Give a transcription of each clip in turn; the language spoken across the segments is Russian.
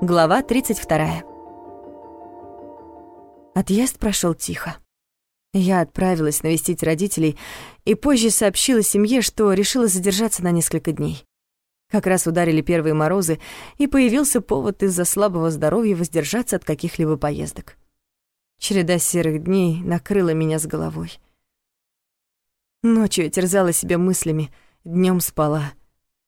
Глава 32. Отъезд прошел тихо. Я отправилась навестить родителей и позже сообщила семье, что решила задержаться на несколько дней. Как раз ударили первые морозы, и появился повод из-за слабого здоровья воздержаться от каких-либо поездок. Череда серых дней накрыла меня с головой. Ночью я терзала себя мыслями, днем спала.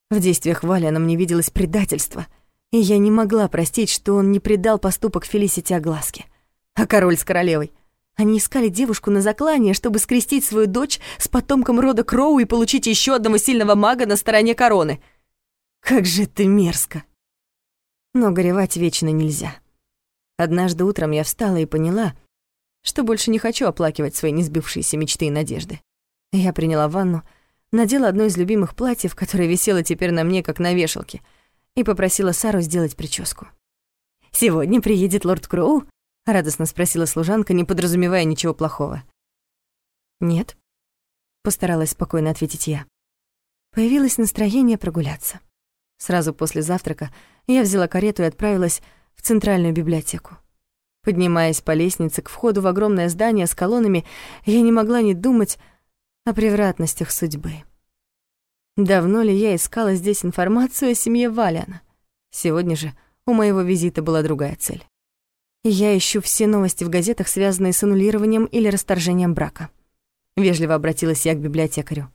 В действиях Валяна мне виделось предательство — и я не могла простить, что он не предал поступок Фелисити огласке. А король с королевой? Они искали девушку на заклание, чтобы скрестить свою дочь с потомком рода Кроу и получить еще одного сильного мага на стороне короны. Как же это мерзко! Но горевать вечно нельзя. Однажды утром я встала и поняла, что больше не хочу оплакивать свои несбывшиеся мечты и надежды. Я приняла ванну, надела одно из любимых платьев, которое висело теперь на мне, как на вешалке — и попросила Сару сделать прическу. «Сегодня приедет лорд Кроу?» — радостно спросила служанка, не подразумевая ничего плохого. «Нет», — постаралась спокойно ответить я. Появилось настроение прогуляться. Сразу после завтрака я взяла карету и отправилась в центральную библиотеку. Поднимаясь по лестнице к входу в огромное здание с колоннами, я не могла не думать о превратностях судьбы. Давно ли я искала здесь информацию о семье Валяна? Сегодня же у моего визита была другая цель. Я ищу все новости в газетах, связанные с аннулированием или расторжением брака. Вежливо обратилась я к библиотекарю.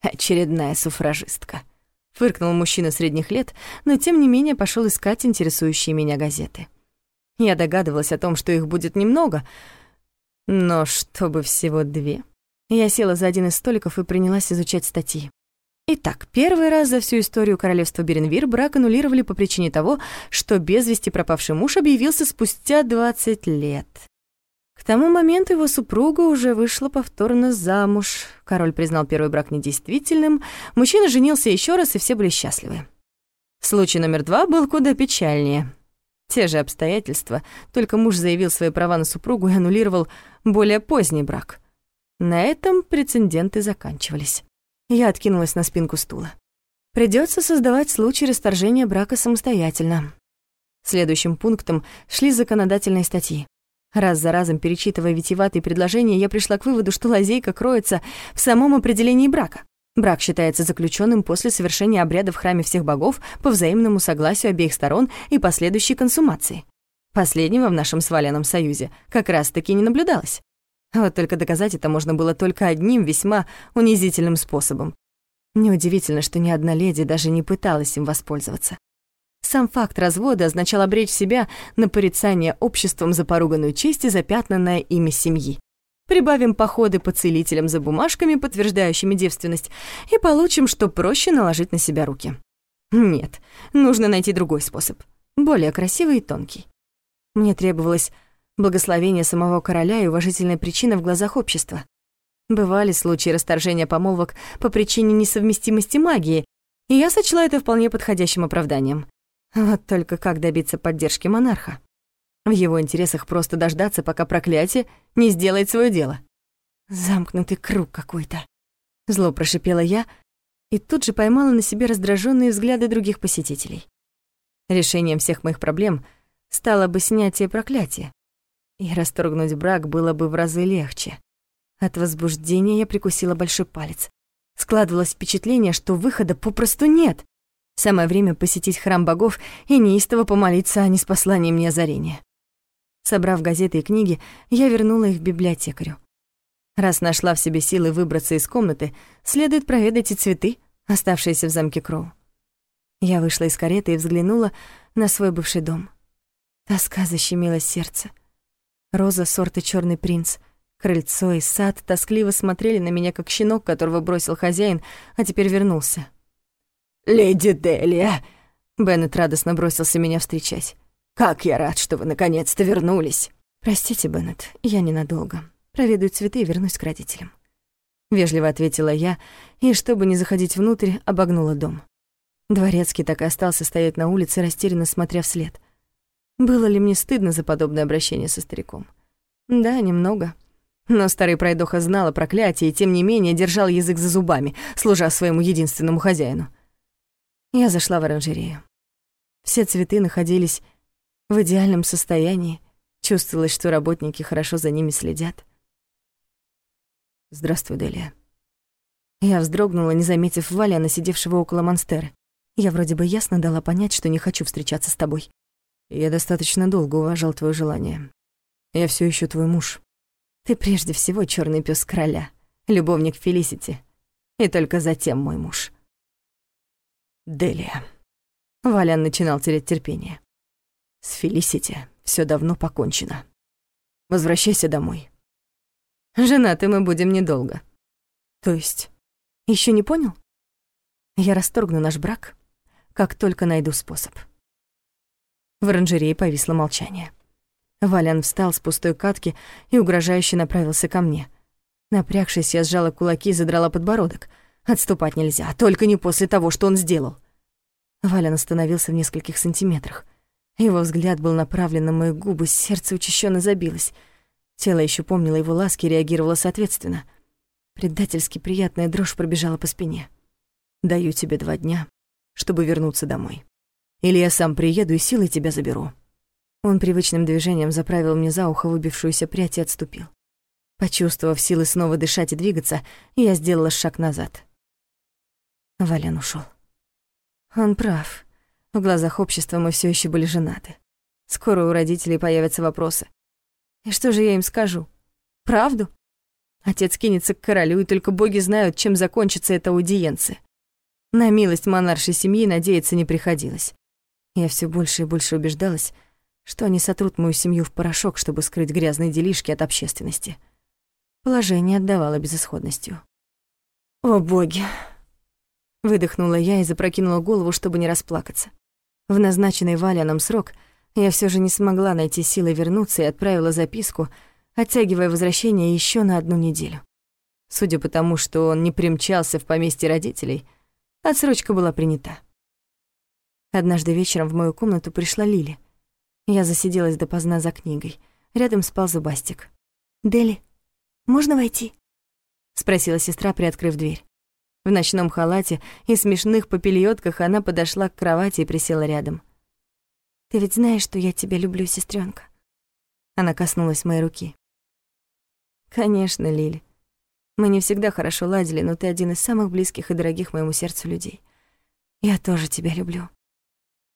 «Очередная суфражистка», — фыркнул мужчина средних лет, но тем не менее пошел искать интересующие меня газеты. Я догадывалась о том, что их будет немного, но чтобы всего две... Я села за один из столиков и принялась изучать статьи. Итак, первый раз за всю историю королевства Беренвир брак аннулировали по причине того, что без вести пропавший муж объявился спустя 20 лет. К тому моменту его супруга уже вышла повторно замуж. Король признал первый брак недействительным, мужчина женился еще раз, и все были счастливы. Случай номер два был куда печальнее. Те же обстоятельства, только муж заявил свои права на супругу и аннулировал более поздний брак — на этом прецеденты заканчивались. Я откинулась на спинку стула. Придется создавать случай расторжения брака самостоятельно. Следующим пунктом шли законодательные статьи. Раз за разом перечитывая витиеватые предложения, я пришла к выводу, что лазейка кроется в самом определении брака. Брак считается заключенным после совершения обряда в храме всех богов по взаимному согласию обеих сторон и последующей консумации. Последнего в нашем сваленном союзе как раз-таки не наблюдалось. Вот только доказать это можно было только одним весьма унизительным способом. Неудивительно, что ни одна леди даже не пыталась им воспользоваться. Сам факт развода означал обречь себя на порицание обществом за поруганную честь и запятнанное имя семьи. Прибавим походы по целителям за бумажками, подтверждающими девственность, и получим, что проще наложить на себя руки. Нет, нужно найти другой способ, более красивый и тонкий. Мне требовалось благословение самого короля и уважительная причина в глазах общества. Бывали случаи расторжения помолвок по причине несовместимости магии, и я сочла это вполне подходящим оправданием. Вот только как добиться поддержки монарха? В его интересах просто дождаться, пока проклятие не сделает свое дело. Замкнутый круг какой-то. Зло прошипела я и тут же поймала на себе раздраженные взгляды других посетителей. Решением всех моих проблем стало бы снятие проклятия и расторгнуть брак было бы в разы легче. От возбуждения я прикусила большой палец. Складывалось впечатление, что выхода попросту нет. Самое время посетить храм богов и неистово помолиться о неспослании мне озарения. Собрав газеты и книги, я вернула их библиотекарю. Раз нашла в себе силы выбраться из комнаты, следует проведать и цветы, оставшиеся в замке Кроу. Я вышла из кареты и взглянула на свой бывший дом. Тоска защемила сердце. Роза сорта черный принц. Крыльцо и сад тоскливо смотрели на меня, как щенок, которого бросил хозяин, а теперь вернулся. «Леди Делия!» Беннет радостно бросился меня встречать. «Как я рад, что вы наконец-то вернулись!» «Простите, Беннет, я ненадолго. Проведу цветы и вернусь к родителям». Вежливо ответила я, и, чтобы не заходить внутрь, обогнула дом. Дворецкий так и остался стоять на улице, растерянно смотря вслед. Было ли мне стыдно за подобное обращение со стариком? Да, немного. Но старый пройдоха знал о проклятии и, тем не менее, держал язык за зубами, служа своему единственному хозяину. Я зашла в оранжерею. Все цветы находились в идеальном состоянии. Чувствовалось, что работники хорошо за ними следят. «Здравствуй, Делия». Я вздрогнула, не заметив Валяна, сидевшего около монстеры. Я вроде бы ясно дала понять, что не хочу встречаться с тобой. Я достаточно долго уважал твое желание. Я все еще твой муж. Ты прежде всего черный пес короля, любовник Фелисити, и только затем мой муж. Делия. Валян начинал терять терпение. С Фелисити все давно покончено. Возвращайся домой. Женаты мы будем недолго. То есть, еще не понял? Я расторгну наш брак, как только найду способ. В оранжерее повисло молчание. Валян встал с пустой катки и угрожающе направился ко мне. Напрягшись, я сжала кулаки и задрала подбородок. Отступать нельзя, только не после того, что он сделал. Валян остановился в нескольких сантиметрах. Его взгляд был направлен на мои губы, сердце учащенно забилось. Тело еще помнило его ласки и реагировало соответственно. Предательски приятная дрожь пробежала по спине. «Даю тебе два дня, чтобы вернуться домой. Или я сам приеду и силой тебя заберу». Он привычным движением заправил мне за ухо выбившуюся прядь и отступил. Почувствовав силы снова дышать и двигаться, я сделала шаг назад. Валян ушел. Он прав. В глазах общества мы все еще были женаты. Скоро у родителей появятся вопросы. И что же я им скажу? Правду? Отец кинется к королю, и только боги знают, чем закончится эта аудиенция. На милость монаршей семьи надеяться не приходилось. Я все больше и больше убеждалась, что они сотрут мою семью в порошок, чтобы скрыть грязные делишки от общественности. Положение отдавало безысходностью. «О, боги!» Выдохнула я и запрокинула голову, чтобы не расплакаться. В назначенный Валяном срок я все же не смогла найти силы вернуться и отправила записку, оттягивая возвращение еще на одну неделю. Судя по тому, что он не примчался в поместье родителей, отсрочка была принята. Однажды вечером в мою комнату пришла Лили — я засиделась допоздна за книгой. Рядом спал Зубастик. «Дели, можно войти?» — спросила сестра, приоткрыв дверь. В ночном халате и смешных попельотках она подошла к кровати и присела рядом. «Ты ведь знаешь, что я тебя люблю, сестренка. Она коснулась моей руки. «Конечно, Лили. Мы не всегда хорошо ладили, но ты один из самых близких и дорогих моему сердцу людей. Я тоже тебя люблю.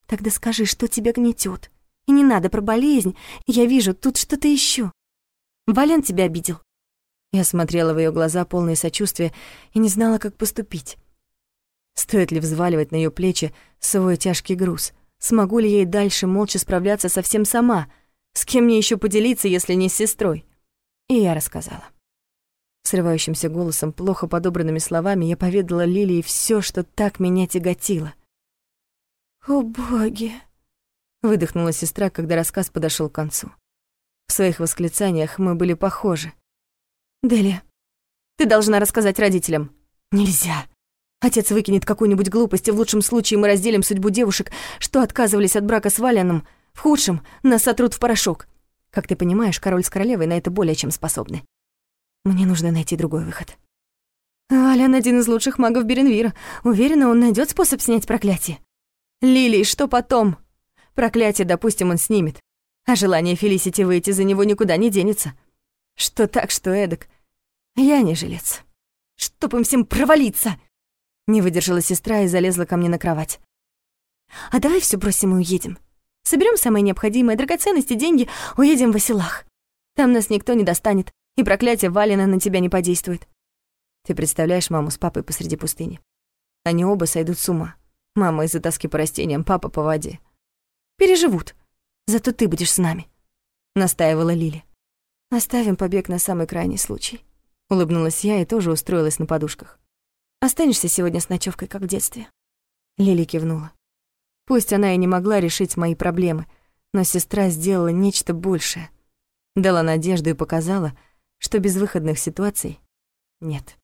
Тогда скажи, что тебя гнетет? И не надо про болезнь. Я вижу, тут что-то еще. Вален тебя обидел. Я смотрела в ее глаза, полные сочувствия, и не знала, как поступить. Стоит ли взваливать на ее плечи свой тяжкий груз? Смогу ли ей дальше молча справляться совсем сама? С кем мне еще поделиться, если не с сестрой? И я рассказала. Срывающимся голосом, плохо подобранными словами, я поведала Лилии все, что так меня тяготило. «О, боги!» выдохнула сестра, когда рассказ подошел к концу. В своих восклицаниях мы были похожи. «Делия, ты должна рассказать родителям». «Нельзя. Отец выкинет какую-нибудь глупость, и в лучшем случае мы разделим судьбу девушек, что отказывались от брака с Валяном. В худшем нас сотрут в порошок. Как ты понимаешь, король с королевой на это более чем способны. Мне нужно найти другой выход». «Валян один из лучших магов Беренвира. Уверена, он найдет способ снять проклятие». «Лили, что потом?» Проклятие, допустим, он снимет. А желание Фелисити выйти за него никуда не денется. Что так, что эдак. Я не жилец. Чтоб им всем провалиться!» Не выдержала сестра и залезла ко мне на кровать. «А давай все бросим и уедем. Соберем самые необходимые драгоценности, деньги, уедем в Оселах. Там нас никто не достанет, и проклятие Валина на тебя не подействует. Ты представляешь маму с папой посреди пустыни? Они оба сойдут с ума. Мама из-за тоски по растениям, папа по воде. Переживут. Зато ты будешь с нами», — настаивала Лили. «Оставим побег на самый крайний случай», — улыбнулась я и тоже устроилась на подушках. «Останешься сегодня с ночевкой, как в детстве». Лили кивнула. Пусть она и не могла решить мои проблемы, но сестра сделала нечто большее. Дала надежду и показала, что безвыходных ситуаций нет.